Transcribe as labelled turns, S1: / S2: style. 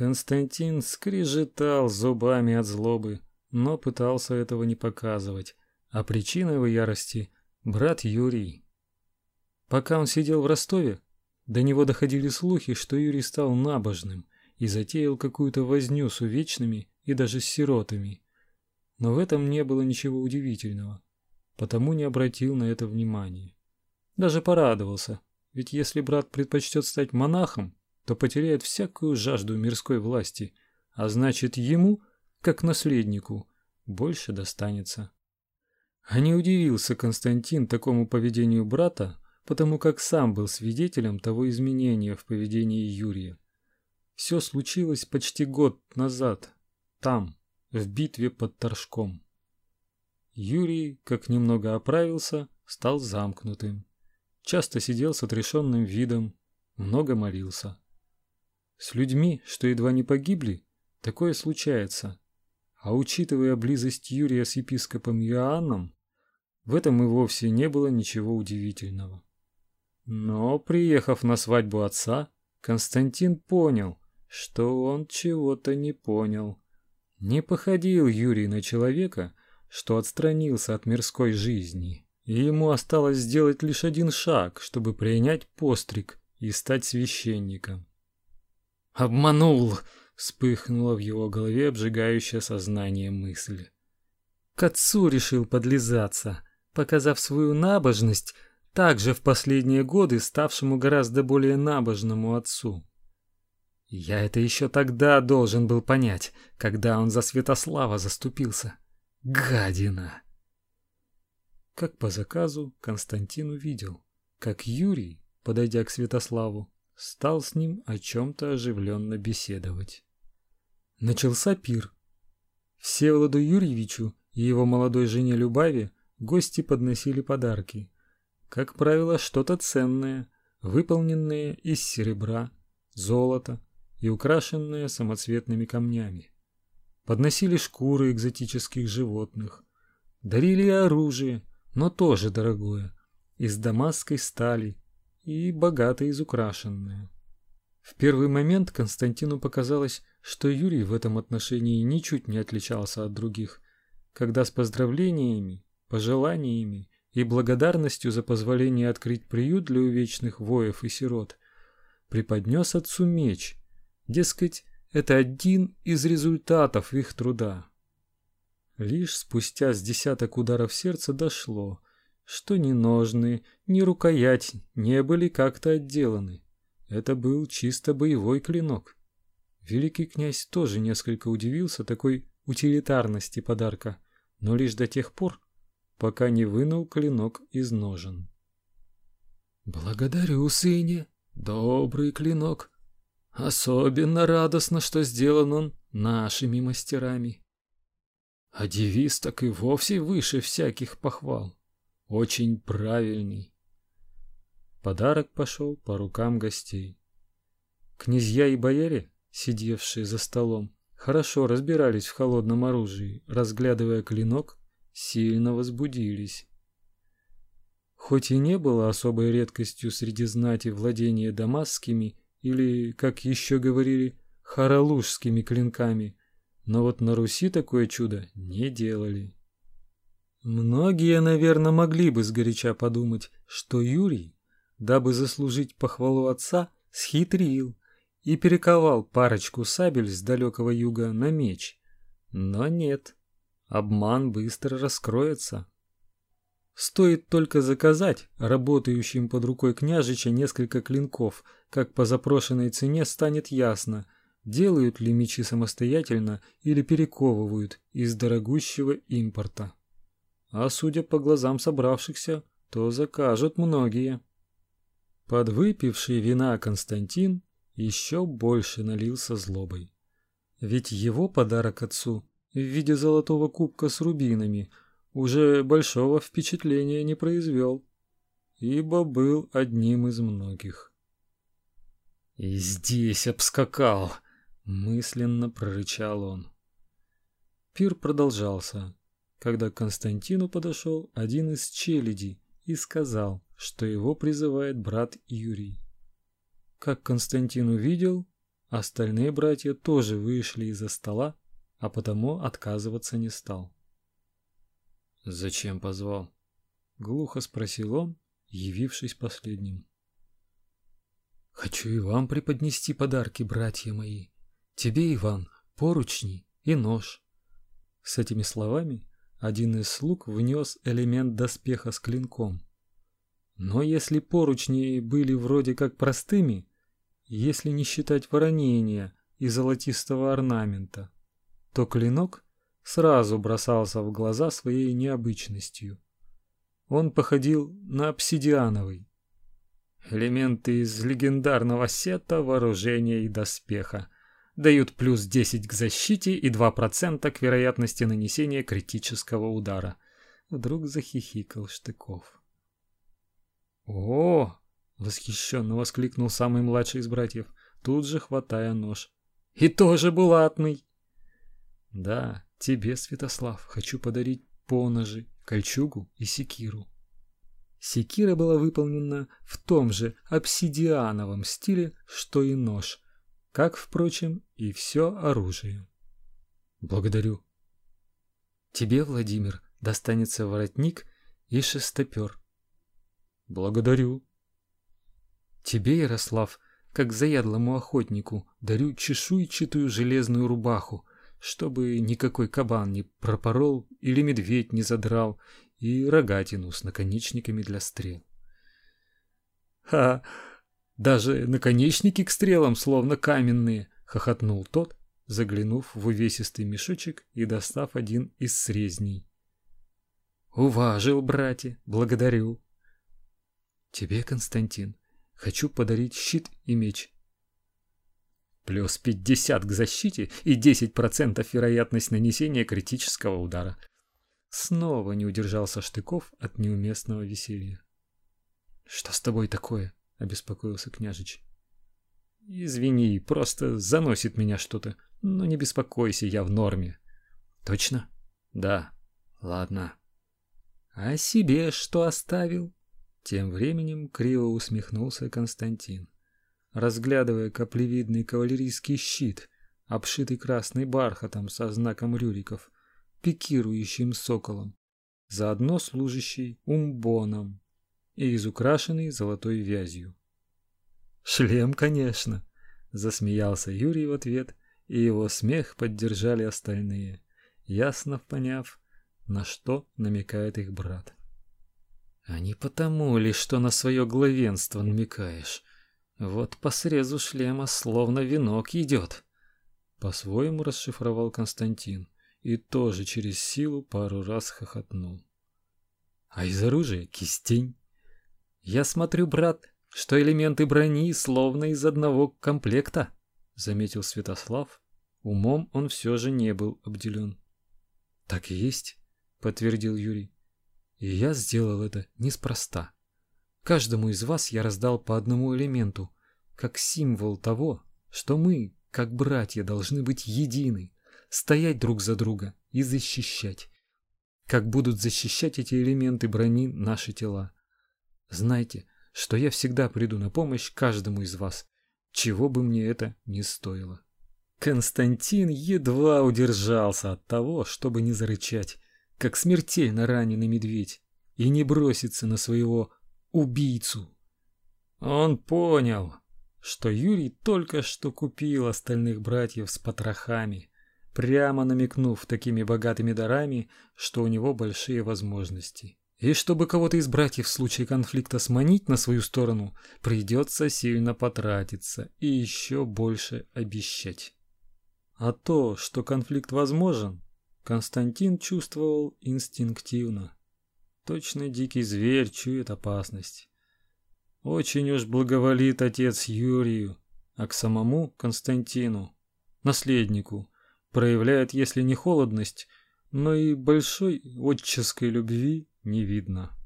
S1: Константин скрежетал зубами от злобы, но пытался этого не показывать, а причиной его ярости брат Юрий. Пока он сидел в Ростове, до него доходили слухи, что Юрий стал набожным и затеял какую-то возню с увечными и даже с сиротами. Но в этом не было ничего удивительного, потому не обратил на это внимания. Даже порадовался, ведь если брат предпочтет стать монахом, то потеряет всякую жажду мирской власти, а значит ему, как наследнику, больше достанется. А не удивился Константин такому поведению брата, потому как сам был свидетелем того изменения в поведении Юрия. Все случилось почти год назад, там, в битве под Торжком. Юрий, как немного оправился, стал замкнутым. Часто сидел с отрешенным видом, много молился. С людьми, что едва не погибли, такое случается. А учитывая близость Юрия с епископом Иоанном, в этом и вовсе не было ничего удивительного. Но, приехав на свадьбу отца, Константин понял, что он чего-то не понял. Не походил Юрий на человека, что отстранился от мирской жизни, и ему осталось сделать лишь один шаг, чтобы принять постриг и стать священником. Обманул, вспыхнула в его голове обжигающая сознание мысль. К отцу решил подлизаться, показав свою набожность, также в последние годы ставшему гораздо более набожному отцу. Я это еще тогда должен был понять, когда он за Святослава заступился. Гадина. Как по заказу, Константин увидел, как Юрий, подойдя к Святославу, стал с ним о чем то оживленно беседовать. Начался пир. Всеволоду Юрьевичу и его молодой жене Любави гости подносили подарки. Как правило, что-то ценное, выполненное из серебра, золота и украшенное самоцветными камнями. Подносили шкуры экзотических животных, дарили оружие, но тоже дорогое, из дамасской стали и богато изукрашенная. В первый момент Константину показалось, что Юрий в этом отношении ничуть не отличался от других, когда с поздравлениями, пожеланиями и благодарностью за позволение открыть приют для увечных воев и сирот преподнес отцу меч. Дескать, это один из результатов их труда. Лишь спустя с десяток ударов сердца дошло, что ни ножны, ни рукоять не были как-то отделаны. Это был чисто боевой клинок. Великий князь тоже несколько удивился такой утилитарности подарка, но лишь до тех пор, пока не вынул клинок из ножен. Благодарю, сыне, добрый клинок. Особенно радостно, что сделан он нашими мастерами. А девиз так и вовсе выше всяких похвал. Очень правильный. Подарок пошел по рукам гостей. Князья и бояре, сидевшие за столом, хорошо разбирались в холодном оружии, разглядывая клинок, сильно возбудились. Хоть и не было особой редкостью среди знати владения дамасскими или, как еще говорили, харалужскими клинками, но вот на Руси такое чудо не делали. Многие, наверное, могли бы сгоряча подумать, что Юрий, дабы заслужить похвалу отца, схитрил и перековал парочку сабель с далекого юга на меч. Но нет, обман быстро раскроется. Стоит только заказать работающим под рукой княжича несколько клинков, как по запрошенной цене станет ясно, делают ли мечи самостоятельно или перековывают из дорогущего импорта. А судя по глазам собравшихся, то закажут многие. Подвыпивший вина Константин еще больше налился злобой. Ведь его подарок отцу в виде золотого кубка с рубинами уже большого впечатления не произвел, ибо был одним из многих. И здесь обскакал, мысленно прорычал он. Пир продолжался когда к Константину подошел один из челядей и сказал, что его призывает брат Юрий. Как Константин увидел, Остальные братья тоже вышли из-за стола, а потому отказываться не стал. «Зачем позвал?» — глухо спросил он, явившись последним. «Хочу и вам преподнести подарки, братья мои. Тебе, Иван, поручни и нож». С этими словами один из слуг внес элемент доспеха с клинком. Но если поручни были вроде как простыми, если не считать воронения и золотистого орнамента, то клинок сразу бросался в глаза своей необычностью. Он походил на обсидиановый. Элементы из легендарного сета вооружения и доспеха дают плюс 10 к защите и 2% к вероятности нанесения критического удара. Вдруг захихикал Штыков. «О!» — восхищенно воскликнул самый младший из братьев, тут же хватая нож. «И тоже булатный!» Да, тебе, Святослав, хочу подарить поножи, кольчугу и секиру. Секира была выполнена в том же обсидиановом стиле, что и нож, как, впрочем, и все оружие. Благодарю. Тебе, Владимир, достанется воротник и шестопер. Благодарю. Тебе, Ярослав, как заядлому охотнику, дарю чешуйчатую железную рубаху, чтобы никакой кабан не пропорол или медведь не задрал, и рогатину с наконечниками для стрел. «Ха! Даже наконечники к стрелам словно каменные!» — хохотнул тот, заглянув в увесистый мешочек и достав один из срезней. «Уважил, братья, благодарю!» «Тебе, Константин, хочу подарить щит и меч. Плюс 50 к защите и 10% вероятность нанесения критического удара. Снова не удержался Штыков от неуместного веселья. «Что с тобой такое?» — обеспокоился княжич. «Извини, просто заносит меня что-то. Но не беспокойся, я в норме». «Точно?» «Да. Ладно». «А себе что оставил?» Тем временем криво усмехнулся Константин разглядывая каплевидный кавалерийский щит, обшитый красным бархатом со знаком рюриков, пикирующим соколом, заодно служащий умбоном и изукрашенный золотой вязью. «Шлем, конечно!» — засмеялся Юрий в ответ, и его смех поддержали остальные, ясно поняв, на что намекает их брат. «А не потому ли, что на свое главенство намекаешь?» Вот по срезу шлема словно венок идет. По-своему расшифровал Константин и тоже через силу пару раз хохотнул. А из оружия кистень. Я смотрю, брат, что элементы брони словно из одного комплекта, заметил Святослав. Умом он все же не был обделен. Так и есть, подтвердил Юрий. И я сделал это неспроста. Каждому из вас я раздал по одному элементу, как символ того, что мы, как братья, должны быть едины, стоять друг за друга и защищать. Как будут защищать эти элементы брони наши тела. Знайте, что я всегда приду на помощь каждому из вас, чего бы мне это ни стоило. Константин едва удержался от того, чтобы не зарычать, как смертельно раненый медведь, и не броситься на своего убийцу. Он понял, что Юрий только что купил остальных братьев с потрохами, прямо намекнув такими богатыми дарами, что у него большие возможности. И чтобы кого-то из братьев в случае конфликта сманить на свою сторону, придется сильно потратиться и еще больше обещать. А то, что конфликт возможен, Константин чувствовал инстинктивно. Точно дикий зверь чует опасность. Очень уж благоволит отец Юрию, а к самому Константину, наследнику, проявляет, если не холодность, но и большой отческой любви не видно.